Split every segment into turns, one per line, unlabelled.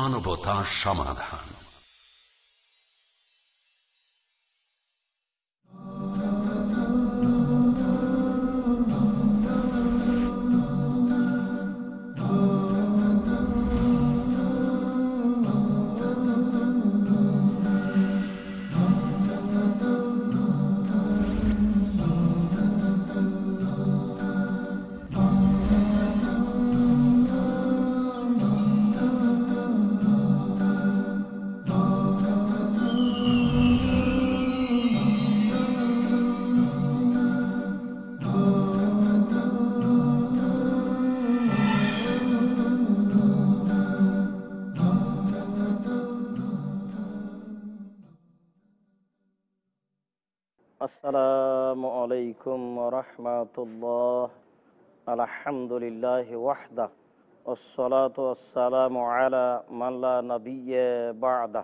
মানবতা সমাধান।
علیکم ورحمۃ اللہ الحمد للہ وحدہ والصلاة والسلام على من لا نبي بعده.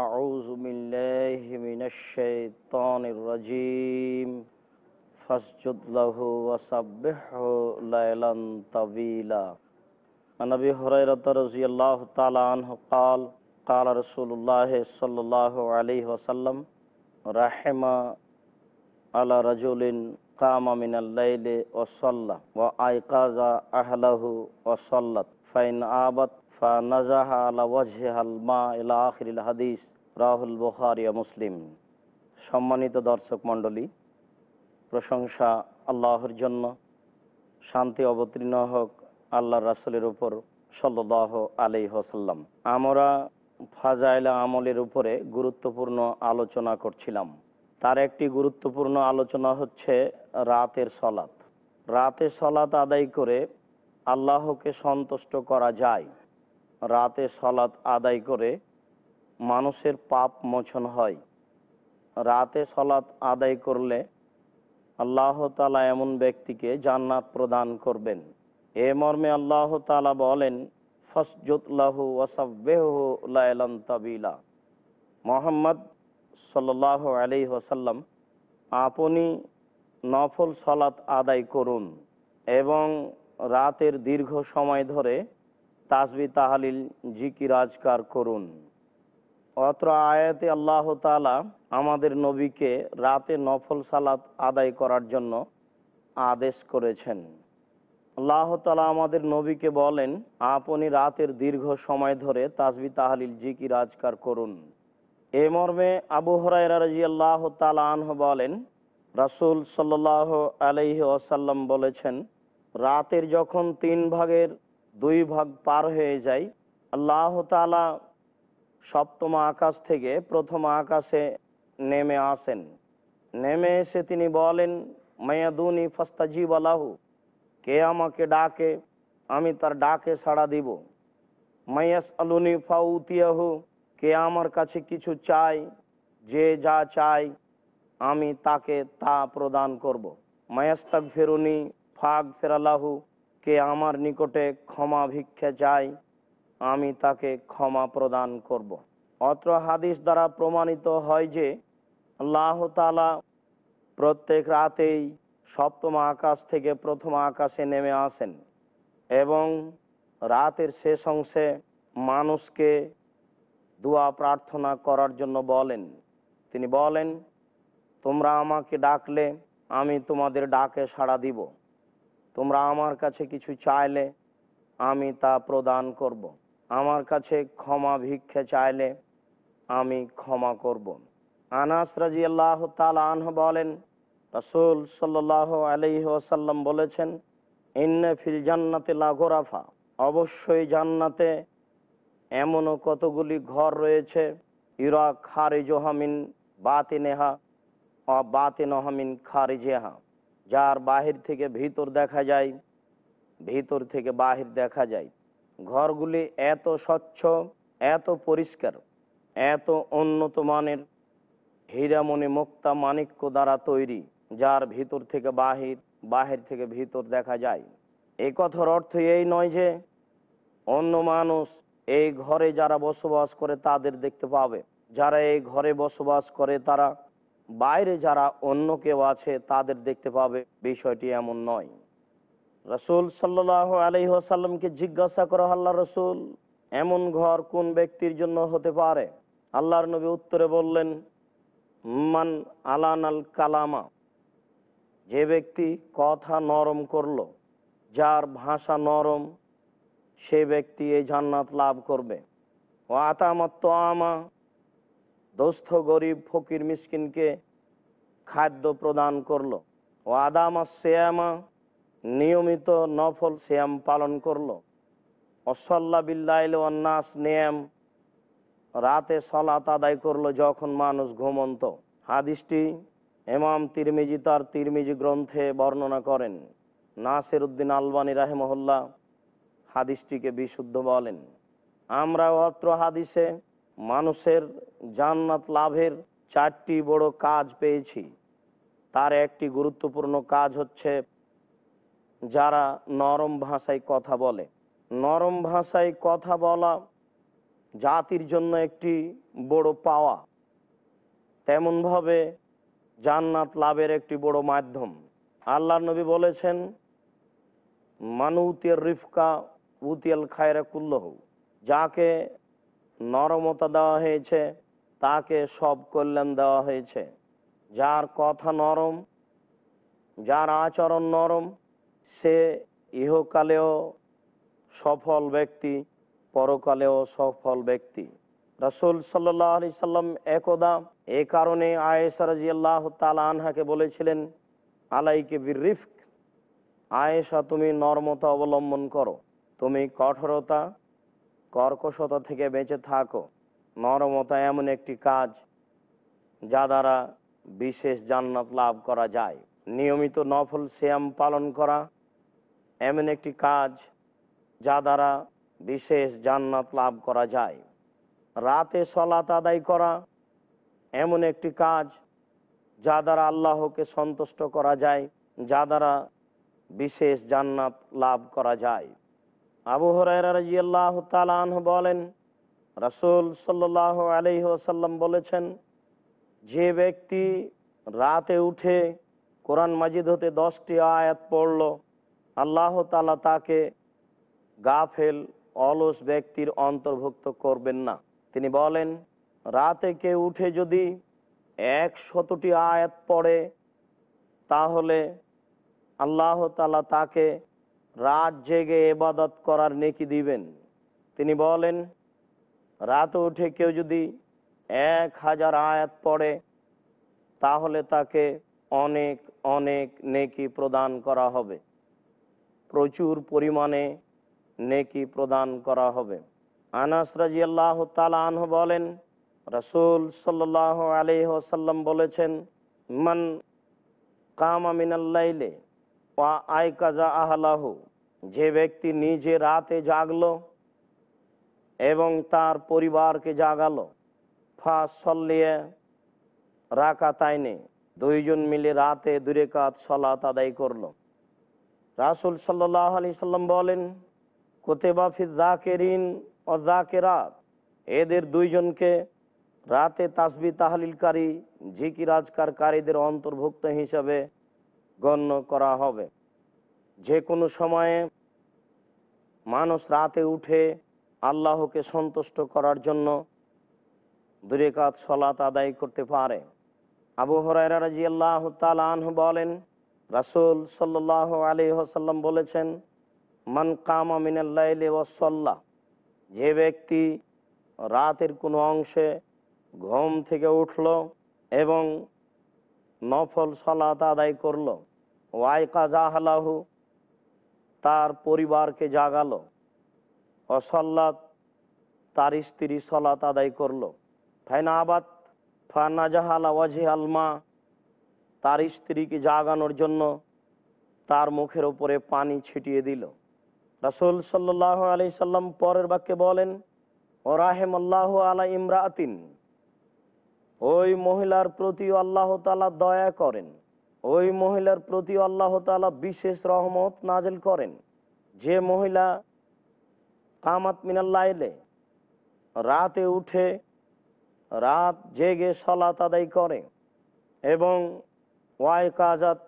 أعوذ بالله من الشيطان الرجيم. فاسجد له وسبحه ليلا طويلا. عن هريرة رضي الله تعالى عنه قال قال رسول الله صلى الله عليه وسلم رحمه আলা রাজুলিন কামা মিনাল্লাইলে ওসল্লা ও আইকাজা আহলাহু ওসল্লাত ফাইন আবাত ফা নাজাহা আলা ওয়াজহাল মা ইলা আখিরিল হাদিস, রাহুল বুখারিয়া মুসলিম। সম্মানিত দর্শক মণ্ডলী, প্রশংসা আল্লাহর জন্য, শান্তি অবতীর্ণ হোক আল্লাহ রাসুলের উপর সল্লাহ আলি হোসাল্লাম আমরা ফাজাইলা আমলের উপরে গুরুত্বপূর্ণ আলোচনা করছিলাম। তার একটি গুরুত্বপূর্ণ আলোচনা হচ্ছে রাতের সলাৎ। রাতে সলাৎ আদায় করে আল্লাহকে সন্তুষ্ট করা যায়। রাতে সলাৎ আদায় করে মানুষের পাপ মোচন হয়। রাতে সলাৎ আদায় করলে আল্লাহ তালা এমন ব্যক্তিকে জান্নাত প্রদান করবেন। এ মর্মে আল্লাহ তালা বলেন ফসজুতলাহু ওয়াসাব্বেহু লাইলান তাবিলা। মোহাম্মদ সাল্লাহ আলি ওসাল্লাম আপনি নফল সলাৎ আদায় করুন এবং রাতের দীর্ঘ সময় ধরে তাসবি তাহালিল জিকির আজকার করুন। অত্র আয়াতে আল্লাহ তালা আমাদের নবীকে রাতে নফল সালাত আদায় করার জন্য আদেশ করেছেন। আল্লাহ তালা আমাদের নবীকে বলেন, আপনি রাতের দীর্ঘ সময় ধরে তাসবি তাহালিল জিকির আজকার করুন। এ মর্মে আবু হরাই আল্লাহ তালাহ বলেন, রাসুল সাল্লাহ আলহি আসাল্লাম বলেছেন, রাতের যখন তিন ভাগের দুই ভাগ পার হয়ে যায়, আল্লাহ তালা সপ্তম আকাশ থেকে প্রথম আকাশে নেমে আসেন। নেমে এসে তিনি বলেন, মায়াদুনি ফস্তাজিব আলাহু কে আমাকে ডাকে, আমি তার ডাকে সাড়া দিব। মায়াস আলুনি ফাউতিয়াহু কে আমার কাছে কিছু চাই যে যা চাই আমি তাকে তা প্রদান করব। মায়াস্তাক ফেরুনি ফাগ ফেরালাহু, কে আমার নিকটে ক্ষমা ভিক্ষা চাই আমি তাকে ক্ষমা প্রদান করব। অত্র হাদিস দ্বারা প্রমাণিত হয় যে, আল্লাহ তালা প্রত্যেক রাতেই সপ্তম আকাশ থেকে প্রথম আকাশে নেমে আসেন এবং রাতের শেষ অংশে মানুষকে দোয়া প্রার্থনা করার জন্য বলেন তিনি বলেন, তোমরা আমাকে ডাকলে আমি তোমাদের ডাকে সাড়া দিব তোমরা আমার কাছে কিছু চাইলে আমি তা প্রদান করব। আমার কাছে ক্ষমা ভিক্ষে চাইলে আমি ক্ষমা করব। আনাস রাজি আল্লাহ তালাহ বলেন, রসুল সাল্লাহ আলহি ওসাল্লাম বলেছেন, ইন্নে ফিল জান্নাতে লাগোরাফা অবশ্যই জান্নাতে এমনও কতগুলি ঘর রয়েছে? ইরা খারে জোহামিন বাতে নেহা অ বাতে নহামিন খারে জেহা যার বাহির থেকে ভিতর দেখা যায়, ভিতর থেকে বাহির দেখা যায়। ঘরগুলি এত স্বচ্ছ, এত পরিষ্কার, এত উন্নত মানের, হীরামণি মুক্তা মাণিক্য দ্বারা তৈরি, যার ভিতর থেকে বাহির বাহির থেকে ভিতর দেখা যায়। এই কথার অর্থ এই নয় যে, অন্য মানুষ এই ঘরে যারা বসবাস করে তাদের দেখতে পাবে। যারা এই ঘরে বসবাস করে তারা বাইরে যারা অন্য কেউ আছে তাদের দেখতে পাবে, বিষয়টি এমন নয়। রসুল সাল্লাহ আলহি আসাল্লামকে জিজ্ঞাসা করা, আল্লাহ রসুল, এমন ঘর কোন ব্যক্তির জন্য হতে পারে? আল্লাহর নবী উত্তরে বললেন, মান আলান আল কালামা যে ব্যক্তি কথা নরম করল, যার ভাষা নরম সে ব্যক্তি এই জান্নাত লাভ করবে। ও আতামাত্ত আমা দোস্থ গরিব ফকির মিসকিনকে খাদ্য প্রদান করল। ও আদামা শ্যামা নিয়মিত নফল শ্যাম পালন করল। অসল্লা বিল্লাইল নাস, নিয়ম রাতে সলাত আদায় করল যখন মানুষ ঘুমন্ত। হাদিসটি এমাম তিরমিজি তার তিরমিজি গ্রন্থে বর্ণনা করেন। নাসির উদ্দিন আলবানী রাহেমহল্লা হাদিসটিকে বিশুদ্ধ বলেন। আমরা অত্র হাদিসে মানুষের জান্নাত লাভের চারটি বড় কাজ পেয়েছি। তার একটি গুরুত্বপূর্ণ কাজ হচ্ছে যারা নরম ভাষায় কথা বলে। নরম ভাষায় কথা বলা জাতির জন্য একটি বড় পাওয়া। তেমনভাবে জান্নাত লাভের একটি বড় মাধ্যম। আল্লাহ নবী বলেছেন, মানুতের রিফকা উতিয়াল খায়রা কুল্লহ, যাকে নরমতা দেওয়া হয়েছে, তাকে সব কল্যাণ দেওয়া হয়েছে। যার কথা নরম, যার আচরণ নরম, সে ইহকালেও সফল ব্যক্তি, পরকালেও সফল ব্যক্তি। রসুল সাল্লাহ আলি সাল্লাম একদা এ কারণে আয়েসা রাজিয়াল্লাহ তালা আনহাকে বলেছিলেন, আলাইকে বিরিফক আয়েশা তুমি নর্মতা অবলম্বন করো। তুমি কঠোরতা, কর্কশতা থেকে বেঁচে থাকো। নরমতা এমন একটি কাজ যা দ্বারা বিশেষ জান্নাত লাভ করা যায়। নিয়মিত নফল শ্যাম পালন করা এমন একটি কাজ যা দ্বারা বিশেষ জান্নাত লাভ করা যায়। রাতে সলাত আদায় করা এমন একটি কাজ যা দ্বারা আল্লাহকে সন্তুষ্ট করা যায়, যা দ্বারা বিশেষ জান্নাত লাভ করা যায়। আবু হরাইরাজিয়াল্লাহ বলেন, রাসুল সাল্লাহ আলহি ওসাল্লাম বলেছেন, যে ব্যক্তি রাতে উঠে কোরআন মাজিদ হতে দশটি আয়াত পড়ল, আল্লাহ তালা তাকে গাফেল, অলস ব্যক্তির অন্তর্ভুক্ত করবেন না। তিনি বলেন, রাতে কে উঠে যদি এক শতটি আয়াত পড়ে, তাহলে আল্লাহ তালা তাকে রাত জেগে এবাদত করার নেকি দিবেন। তিনি বলেন, রাত উঠে কেউ যদি এক হাজার আয়াত পড়ে, তাহলে তাকে অনেক অনেক নেকি প্রদান করা হবে। প্রচুর পরিমাণে নেকি প্রদান করা হবে। আনাস রাজি আল্লাহ তালাহ বলেন, রসুল সাল্লাহ আলহ্লাম বলেছেন, মান কামা মিনাল্লাইলে ওয়া আয় কাজা আহলাহ যে ব্যক্তি নিজে রাতে জাগলো এবং তার পরিবারকে জাগালো, ফা সল্লিয়ে রাখা তাইনে দুইজন মিলে রাতে দূরে কাত সলাত আদায় করল। রাসুল সাল্লাহ আলি সাল্লাম বলেন কোতেবাফি জাকেরিন ও জাকেরাত এদের দুইজনকে রাতে তাসবি তাহলিলকারী ঝিকিরাজকারীদের অন্তর্ভুক্ত হিসাবে গণ্য করা হবে। যে কোনো সময়ে মানুষ রাতে উঠে আল্লাহকে সন্তুষ্ট করার জন্য দুরেকাত সলাত আদায় করতে পারে। আবু হরাইরা রাজি বলেন, রাসুল সাল্লাহ আলী হাসাল্লাম বলেছেন, মান কামা ওসল্লা যে ব্যক্তি রাতের কোনো অংশে ঘুম থেকে উঠল এবং নফল সলাত আদায় করল ওয়াই কাজাহালাহু তার পরিবারকে জাগালো। অসল্লাত তার স্ত্রী সলাত আদায় করল। আবাদ ফানাজাহালা ওয়াজি আলমা তার স্ত্রীকে জাগানোর জন্য তার মুখের ওপরে পানি ছিটিয়ে দিল। রাসুল সাল্লাহ আলি সাল্লাম পরের বাক্যে বলেন ও রাহেম আল্লাহ আলা ইমরাতিন। ওই মহিলার প্রতি আল্লাহ তালা দয়া করেন। ওই মহিলার প্রতি আল্লাহ তালা বিশেষ রহমত নাজেল করেন। যে মহিলা কামাত মিনাল্লাইলে রাতে উঠে রাত জেগে সলাত আদায় করে এবং ওয়াই কাজাত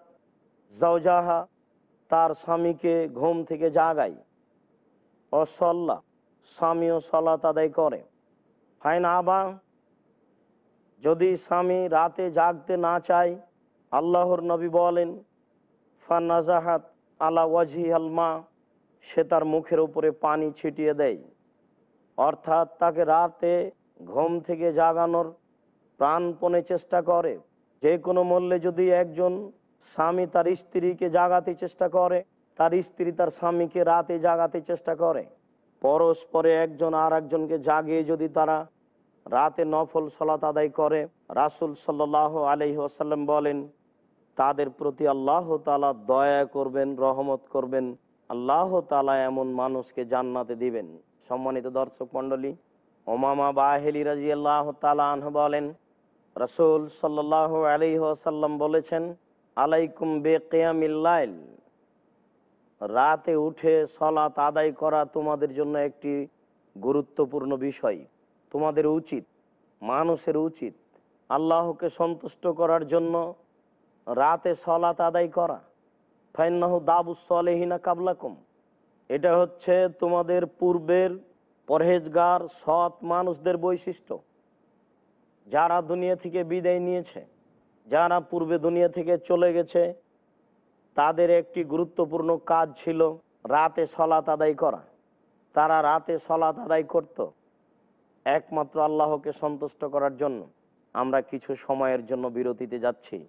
জাওজাহা তার স্বামীকে ঘুম থেকে জাগায়। অসল্লা স্বামীও সলাত আদায় করে। ফাইন আবা, যদি স্বামী রাতে জাগতে না চায় আল্লাহর নবী বলেন, ফানাজাহাত আলা ওয়াজি আলমা সে তার মুখের উপরে পানি ছিটিয়ে দেয়। অর্থাৎ তাকে রাতে ঘুম থেকে জাগানোর প্রাণপণে চেষ্টা করে। যে কোনো মূল্যে যদি একজন স্বামী তার স্ত্রীকে জাগাতে চেষ্টা করে, তার স্ত্রী তার স্বামীকে রাতে জাগাতে চেষ্টা করে। পরস্পরে একজন আর একজনকে জাগিয়ে যদি তারা রাতে নফল সলাত আদায় করে, রাসুল সাল্লাহ আলহি আসাল্লাম বলেন তাদের প্রতি আল্লাহ তালা দয়া করবেন, রহমত করবেন। আল্লাহ তালা এমন মানুষকে জান্নাতে দিবেন। সম্মানিত দর্শক মন্ডলী ওমামা বাহেলি রাজি আল্লাহ তালাহ বলেন, রসুল সাল্লাহ আলি আসাল্লাম বলেছেন, আলাইকুম বে কেয়ামিল্লাইল রাতে উঠে সলাত আদায় করা তোমাদের জন্য একটি গুরুত্বপূর্ণ বিষয়। তোমাদের উচিত, মানুষের উচিত, আল্লাহকে সন্তুষ্ট করার জন্য রাতে সলাত আদায় করা। ফাইনাহু দাবু সলেহিনা কাবলাকুম। এটা হচ্ছে তোমাদের পূর্বের পরহেজগার, সৎ মানুষদের বৈশিষ্ট্য। যারা দুনিয়া থেকে বিদায় নিয়েছে, যারা পূর্বে দুনিয়া থেকে চলে গেছে, তাদের একটি গুরুত্বপূর্ণ কাজ ছিল রাতে সলাত আদায় করা। তারা রাতে সলাত আদায় করত একমাত্র আল্লাহকে সন্তুষ্ট করার জন্য। আমরা কিছু সময়ের জন্য বিরতিতে যাচ্ছি।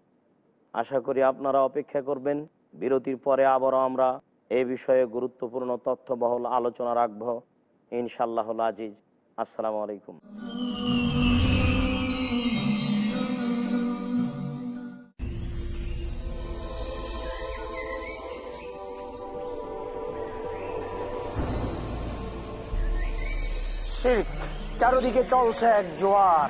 আশা করি আপনারা অপেক্ষা করবেন। বিরতির পরে আবারও আমরা এ বিষয়ে গুরুত্বপূর্ণ তথ্যবহল আলোচনা রাখব। ইনশাল্লাহ আজিজ। আসসালামু আলাইকুম।
চারদিকে চলছে এক জোয়ার।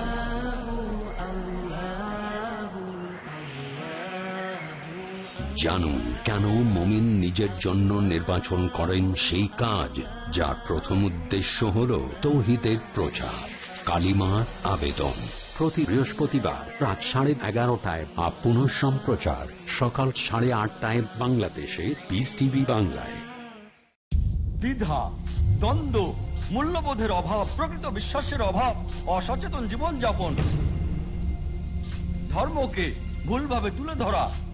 জানুন কেন মমিন নিজের জন্য নির্বাচন করেন সেই কাজ যার প্রথম উদ্দেশ্য হল প্রচার। কালিমার আবেদন। প্রতি বৃহস্পতিবার রাত সাড়ে এগারোটায় বা পুনঃ সম্প্রচার। সকাল সাড়ে আটটায় বাংলাদেশে পিস টিভি বাংলায়।
দ্বিধা, দ্বন্দ্ব, মূল্যবোধের অভাব, প্রকৃত বিশ্বাসের অভাব, অসচেতন জীবনযাপন, ধর্মকে ভুলভাবে তুলে ধরা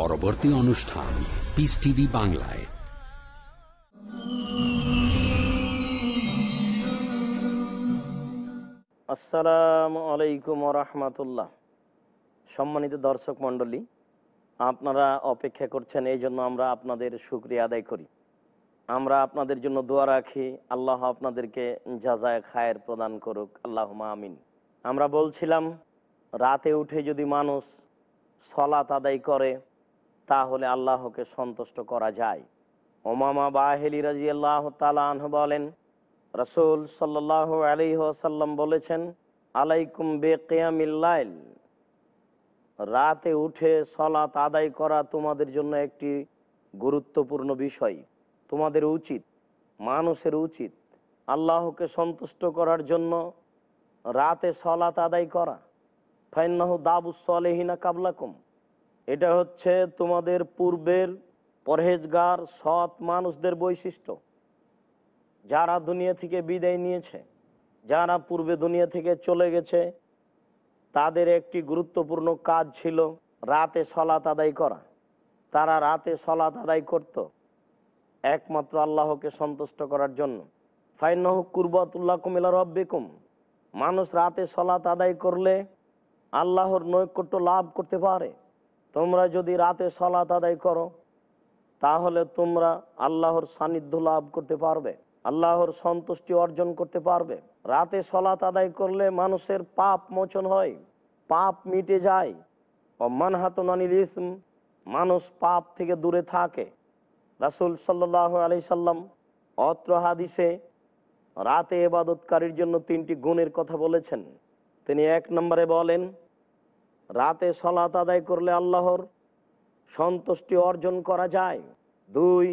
পরবর্তী অনুষ্ঠান পিস টিভি বাংলায়।
আসসালামু আলাইকুম রহমতুল্লাহ। সম্মানিত দর্শক মণ্ডলী, আপনারা অপেক্ষা করছেন, এই জন্য আমরা আপনাদের সুক্রিয়া আদায় করি। আমরা আপনাদের জন্য দোয়া রাখি, আল্লাহ আপনাদেরকে যাজায় খায়ের প্রদান করুক আল্লাহ আমিন। আমরা বলছিলাম, রাতে উঠে যদি মানুষ সলাত আদায় করে তাহলে আল্লাহকে সন্তুষ্ট করা যায়। ওমামা বাহেলি রাজি আল্লাহ তালাহ বলেন, রসুল সাল্লাহ আলিহাসাল্লাম বলেছেন, আলাইকুম বে কেয়ামিল্লাইল রাতে উঠে সলাত আদায় করা তোমাদের জন্য একটি গুরুত্বপূর্ণ বিষয়। তোমাদের উচিত, মানুষের উচিত আল্লাহকে সন্তুষ্ট করার জন্য রাতে সলাত আদায় করা। ফাইনাহ দাবুসলেহিনা কাবলাকুম। এটা হচ্ছে তোমাদের পূর্বের পরহেজগার, সৎ মানুষদের বৈশিষ্ট্য। যারা দুনিয়া থেকে বিদায় নিয়েছে, যারা পূর্বে দুনিয়া থেকে চলে গেছে, তাদের একটি গুরুত্বপূর্ণ কাজ ছিল রাতে সলাত আদায় করা। তারা রাতে সলাত আদায় করত একমাত্র আল্লাহকে সন্তুষ্ট করার জন্য। ফাইনাহ কুরবাতুল্লাহ কুমিলা রব্বিকুম। মানুষ রাতে সলাত আদায় করলে আল্লাহর নৈকট্য লাভ করতে পারে। তোমরা যদি রাতে সলাত আদায় করো, তাহলে তোমরা আল্লাহর সান্নিধ্য লাভ করতে পারবে, আল্লাহর সন্তুষ্টি অর্জন করতে পারবে। রাতে সলাত আদায় করলে মানুষের পাপ মোচন হয়, পাপ মিটে যায়। অমানহাতনানিল ইসম, মানুষ পাপ থেকে দূরে থাকে। রাসুল সাল্লাহ আলি সাল্লাম অত্র হাদিসে রাতে এবাদতকারীর জন্য তিনটি গুণের কথা বলেছেন। তিনি এক নম্বরে বলেন রাতে সলাত আদায় করলে আল্লাহর সন্তুষ্টি অর্জন করা যায়। দুই,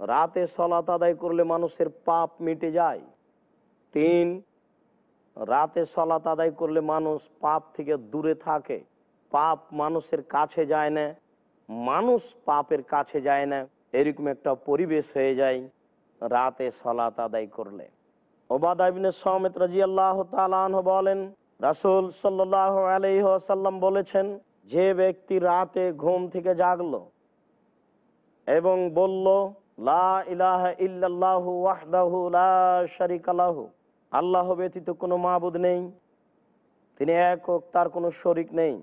রাতে সলাত আদায় করলে মানুষের পাপ মিটে যায়। তিন, রাতে সলাত আদায় করলে মানুষ পাপ থেকে দূরে থাকে। পাপ মানুষের কাছে যায় না, মানুষ পাপের কাছে যায় না, এরকম একটা পরিবেশ হয়ে যায় রাতে সলাত আদায় করলে। ওবাদাবিনে সমেত রাজি আল্লাহ বলেন রাসুল সাল্লাহ আলহ্লাম বলেছেন, যে ব্যক্তি রাতে ঘুম থেকে জাগলো এবং বলল আল্লাহ ব্যতীত কোনো মাবুদ নেই, তিনি একক তার কোনো শরিক নেই,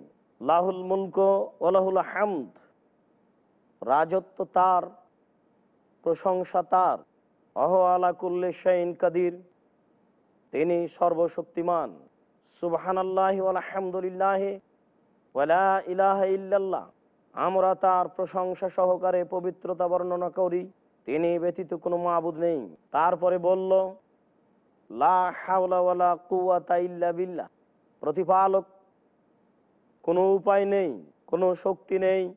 লাহুল মুলক ওলাহুল হামদ, রাজত্ব তার, প্রশংসা তার, অহ আলা কুল্লে শাইন কাদির, তিনি সর্বশক্তিমান সুবহান আল্লাহ আলহামদুলিল্লাহ ওয়ালা ইলাহা ইল্লাল্লাহ। আমরা তার প্রশংসা সহকারে পবিত্রতা বর্ণনা করি, তিনি ব্যতীত কোনো মাবুদ নেই। তারপরে বলল, লা হাওলা কুওয়াতা ইল্লা বিল্লাহ। প্রতিপালক, কোনো উপায় নেই, কোনো শক্তি নেই।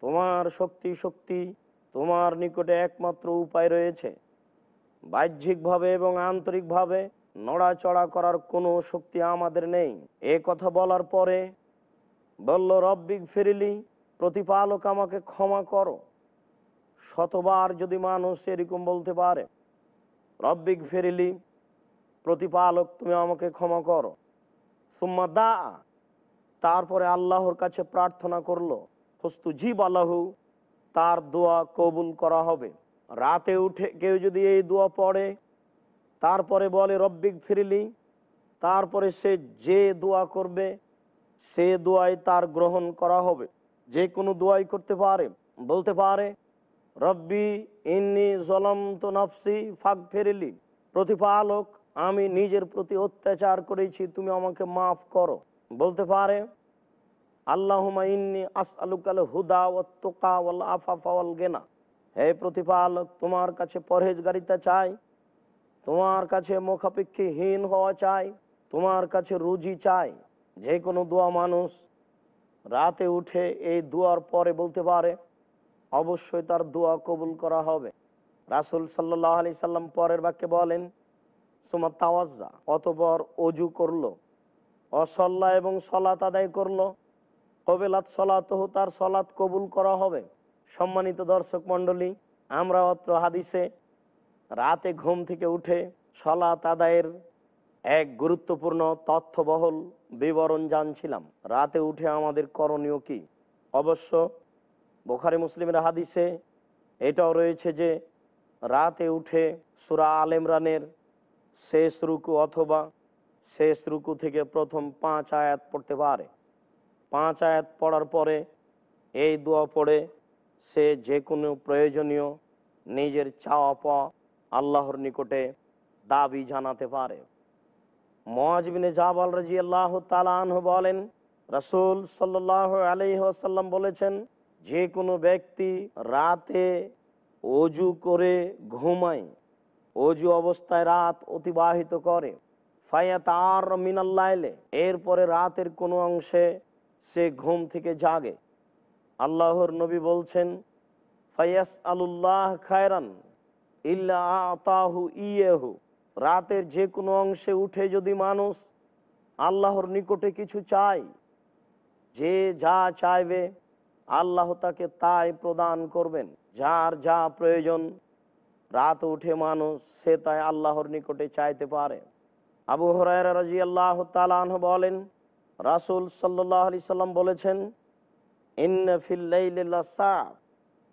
তোমার শক্তি শক্তি তোমার নিকটে একমাত্র উপায় রয়েছে। বাহ্যিকভাবে এবং আন্তরিকভাবে নড়াচড়া করার কোনো শক্তি আমাদের নেই। এ কথা বলার পরে বলল রব্বিক ফিরিলি প্রতিপালক আমাকে ক্ষমা করো। শতবার যদি মানুষ এরকম বলতে পারে রব্বিক ফেরিলি প্রতিপালক তুমি আমাকে ক্ষমা করো। সুম্মা দা তারপরে আল্লাহর কাছে প্রার্থনা করল হস্তু জীব আল্লাহু তার দোয়া কবুল করা হবে। রাতে উঠে কেউ যদি এই দোয়া পড়ে তারপরে বলে, রব্বিক ফিরিলি। তারপরে সে যে দোয়া করবে, সে দোয়াই তার গ্রহণ করা হবে। যে কোনো দোয়াই করতে পারে, বলতে পারে, রব্বি ইন্নি জলম তো নফসি ফাঁক ফেরিলি প্রতিপালক, আমি নিজের প্রতি অত্যাচার করেছি, তুমি আমাকে মাফ করো। বলতে পারে আল্লাহুমা ইন্নি আসআলুকাল হুদা ও তোকা ওয়াল আফাফা ওয়াল গেনা। হে প্রতিপালক, তোমার কাছে পরহেজগারিতা চাই। তোমার কাছে মুখাপেক্ষীহীন হওয়া চাই, তোমার কাছে রুজি চাই, যে কোনো দোয়া মানুষ রাতে উঠে এই দোয়ার পরে বলতে পারে, অবশ্যই তার দোয়া কবুল করা হবে। রাসুল সাল্লাহ আলি সাল্লাম পরের বাক্যে বলেন সুমা তাওয়াজ্জা অতপর অজু করল, অসল্লা এবং সলাত আদায় করল, কবেলাত সলাতহ, তার সলাত কবুল করা হবে। সম্মানিত দর্শক মন্ডলী আমরা অত্র হাদিসে রাতে ঘুম থেকে উঠে সলাত আদায়ের এক গুরুত্বপূর্ণ তথ্যবহল বিবরণ জানছিলাম। রাতে উঠে আমাদের করণীয় কি? অবশ্য বোখারি মুসলিমের হাদিসে এটাও রয়েছে যে, রাতে উঠে সুরা আল ইমরানের শেষ রুকু অথবা শেষ রুকু থেকে প্রথম পাঁচ আয়াত পড়তে পারে। পাঁচ আয়াত পড়ার পরে এই দোয়া পড়ে সে যে কোনো প্রয়োজনীয় নিজের চাওয়া পাওয়া আল্লাহর নিকটে দাবি জানাতে পারে। মহাজবিনে জাবাল রাজি আল্লাহ তালাহ বলেন, রসুল সাল্লাহ আলহাসাল্লাম বলেছেন, যে কোনো ব্যক্তি রাতে অজু করে ঘুমায়, অজু অবস্থায় রাত অতিবাহিত করে ফায়াত আর মিনাল্লাইলে এরপরে রাতের কোনো অংশে সে ঘুম থেকে জাগে। আল্লাহর নবী বলছেন ফায়াস আলুল্লাহ খায়রান ইয়েহু। রাতের যে কোনো অংশে উঠে যদি মানুষ আল্লাহর নিকটে কিছু চায়, যে যা চাইবে আল্লাহ তাকে তাই প্রদান করবেন। যার যা প্রয়োজন, রাত উঠে মানুষ সে তাই আল্লাহর নিকটে চাইতে পারে। আবু হরাইরা রাজি আল্লাহ তালাহ বলেন, রাসুল সাল্লাহ আলি সাল্লাম বলেছেন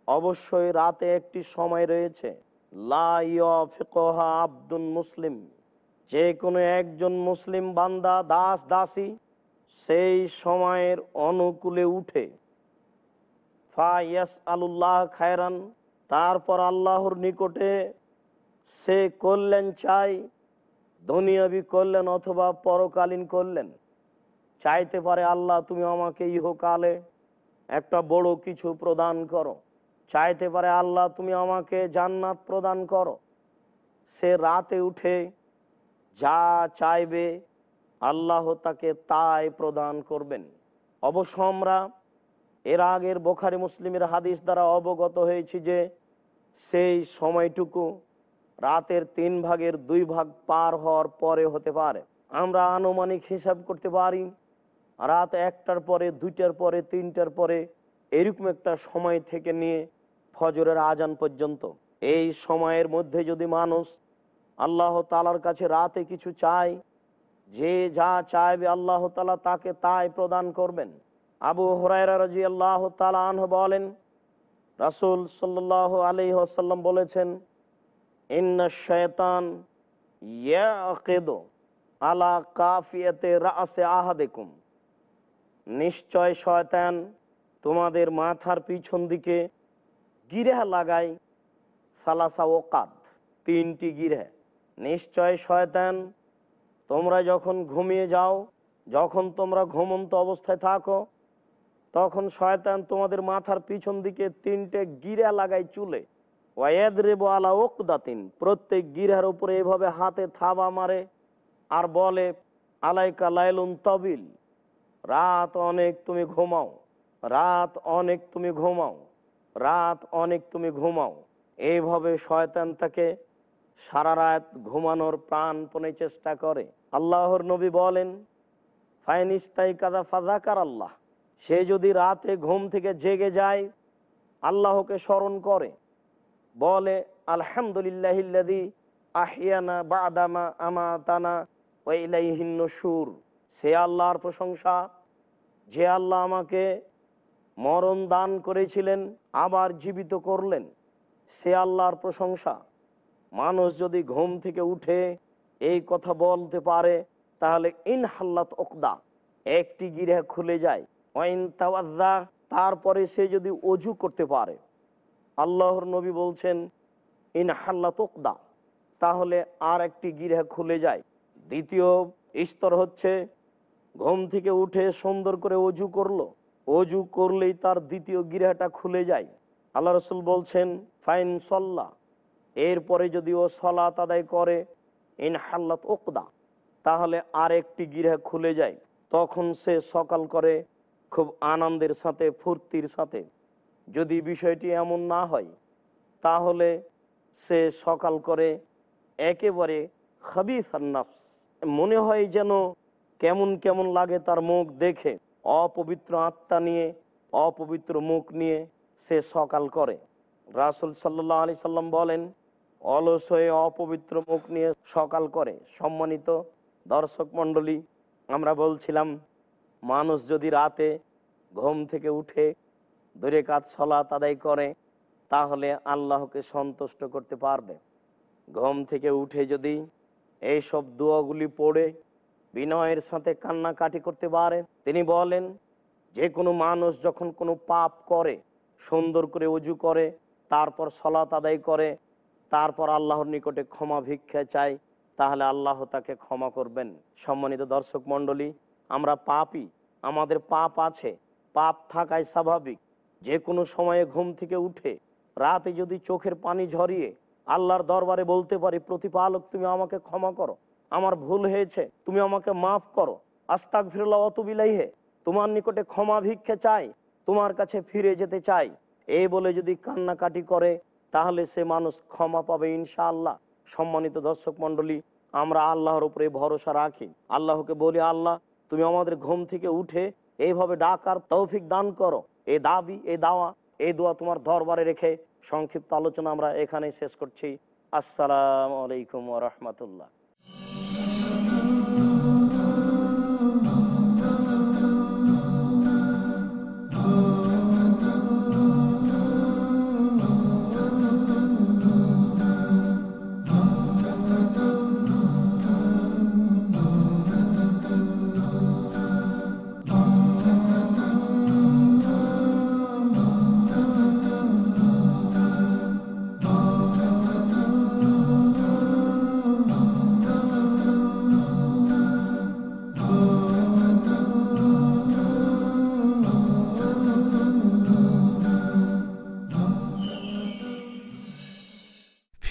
অবশ্যই রাতে একটি সময় রয়েছে আব্দুল মুসলিম। যে কোনো একজন মুসলিম বান্দা, দাস, দাসী, সেই সময়ের অনুকূলে উঠে ফায়াস আলুল্লাহ খায়রান, তারপর আল্লাহর নিকটে সে করলেন চাই দুনিয়াবি করলেন অথবা পরকালীন করলেন চাইতে পারে আল্লাহ তুমি আমাকে ইহকালে একটা বড় কিছু প্রদান করো। চাইতে পারে আল্লাহ তুমি আমাকে জান্নাত প্রদান করো। সে রাতে উঠে যা চাইবে আল্লাহ তাকে তাই প্রদান করবেন। অবশ্য আমরা এর আগের বোখারি মুসলিমের হাদিস দ্বারা অবগত হয়েছি যে সেই সময়টুকু রাতের তিন ভাগের দুই ভাগ পার হওয়ার পরে হতে পারে। আমরা আনুমানিক হিসাব করতে পারি, রাত একটার পরে, দুইটার পরে, তিনটার পরে এরকম একটা সময় থেকে নিয়ে ফজরের আজান পর্যন্ত। এই সময়ের মধ্যে যদি মানুষ আল্লাহ তালার কাছে রাতে কিছু চায়, যে যা চাইবে আল্লাহ তালা তাকে তাই প্রদান করবেন। আবু হরাইরা রাজি আল্লাহ তালাহ বলেন, রাসুল সাল্লাহ আলী আসাল্লাম বলেছেন, ইন্না শয়তান আলা রাসে আহাদেকুম। নিশ্চয় শয়তান তোমাদের মাথার পিছন দিকে গিরেহা লাগাই সালাসা ওকাদ তিনটি গিরে। নিশ্চয় শয়তান, তোমরা যখন ঘুমিয়ে যাও, যখন তোমরা ঘুমন্ত অবস্থায় থাকো, তখন শয়তান তোমাদের মাথার পিছন দিকে তিনটে গিরা লাগাই চুলে। প্রত্যেক গিরার উপরে এভাবে হাতে থাবা মারে আর বলে, আলাইকা লাইলুন তবিল, রাত অনেক তুমি ঘুমাও, রাত অনেক তুমি ঘুমাও। রাত অনেক তুমি ঘুমাও। এইভাবে শয়তান তাকে সারা রাত ঘুমানোর প্রাণপণে চেষ্টা করে। আল্লাহর নবী বলেন, ফাইনিস্তাই কাদা ফাজাকার আল্লাহ। সে যদি রাতে ঘুম থেকে জেগে যায়, আল্লাহকে স্মরণ করে। বলে আলহামদুলিল্লাহিল্লাদি আহিয়ানা বাদামা আমাতানা ওয়াইলাইহিন সুর সে আল্লাহর প্রশংসা, যে আল্লাহ আমাকে মরণ দান করেছিলেন, আবার জীবিত করলেন। সে আল্লাহর প্রশংসা। মানুষ যদি ঘুম থেকে উঠে এই কথা বলতে পারে, তাহলে ইন হাল্লাত ওকদা, একটি গিরে খুলে যায়। ওয়াইন তাওয়াজ্জা, তারপরে সে যদি অজু করতে পারে। আল্লাহর নবী বলছেন ইন হাল্লাত ওকদা, তাহলে আর একটি গিরে খুলে যায়। দ্বিতীয় স্তর হচ্ছে, ঘুম থেকে উঠে সুন্দর করে অজু করল। অজু করলেই তার দ্বিতীয় গিরাটা খুলে যায়। আল্লাহ রসুল বলছেন, ফাইন সল্লা। এরপরে যদি ও সলাত আদায় করে, ইন হাল্লাত ওকদা তাহলে আর একটি গিরা খুলে যায়। তখন সে সকাল করে খুব আনন্দের সাথে, ফুর্তির সাথে। যদি বিষয়টি এমন না হয়, তাহলে সে সকাল করে একেবারে খাবিস নাফস মনে হয় যেন কেমন কেমন লাগে তার মুখ দেখে। অপবিত্র আত্মা নিয়ে, অপবিত্র মুখ নিয়ে সে সকাল করে। রাসুল সাল্লাহ আলি সাল্লাম বলেন, অলস হয়ে অপবিত্র মুখ নিয়ে সকাল করে। সম্মানিত দর্শক মণ্ডলী, আমরা বলছিলাম, মানুষ যদি রাতে ঘুম থেকে উঠে দূরে কাজ সলাত আদায় করে, তাহলে আল্লাহকে সন্তুষ্ট করতে পারবে। ঘুম থেকে উঠে যদি এইসব দোয়াগুলি পড়ে বিনয়ের সাথে কান্নাকাটি করতে পারেন। তিনি বলেন, যে কোনো মানুষ যখন কোনো পাপ করে, সুন্দর করে উজু করে, তারপর সলাত আদায় করে, তারপর আল্লাহর নিকটে ক্ষমা ভিক্ষা চায়, তাহলে আল্লাহ তাকে ক্ষমা করবেন। সম্মানিত দর্শক মণ্ডলী, আমরা পাপই, আমাদের পাপ আছে, পাপ থাকাই স্বাভাবিক। যে কোনো সময়ে ঘুম থেকে উঠে, রাতে যদি চোখের পানি ঝরিয়ে আল্লাহর দরবারে বলতে পারি, প্রতিপালক, তুমি আমাকে ক্ষমা করো। আমার ভুল হয়েছে, তুমি আমাকে মাফ করো। আস্তাক অতবিলাইহে তোমার নিকটে ক্ষমা ভিক্ষে চাই, তোমার কাছে ফিরে যেতে চাই। এই বলে যদি কান্নাকাটি করে, তাহলে সে মানুষ ক্ষমা পাবে ইনশাআল্লাহ। সম্মানিত দর্শক মন্ডলী আমরা আল্লাহর উপরে ভরসা রাখি। আল্লাহকে বলি, আল্লাহ, তুমি আমাদের ঘুম থেকে উঠে এইভাবে ডাকার তৌফিক দান করো। এই দাবি এই দাওয়া এই দোয়া তোমার দরবারে রেখে সংক্ষিপ্ত আলোচনা আমরা এখানে শেষ করছি। আসসালামু আলাইকুম রহমতুল্লাহ।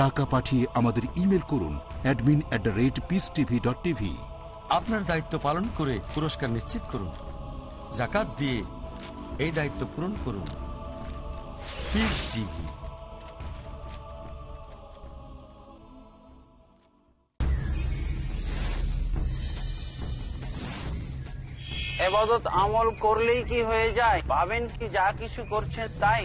টাকা পাঠিয়ে আমাদের ইমেল করুন admin at the rate peace TV dot TV
আপনার দায়িত্ব পালন করে পুরস্কার নিশ্চিত করুন। জাকাত দিয়ে এই দায়িত্ব পূরণ করুন। পিস টিভি
এবাদত আমল করলেই কি হয়ে যায়? ভাবেন কি যা কিছু করছেন তাই?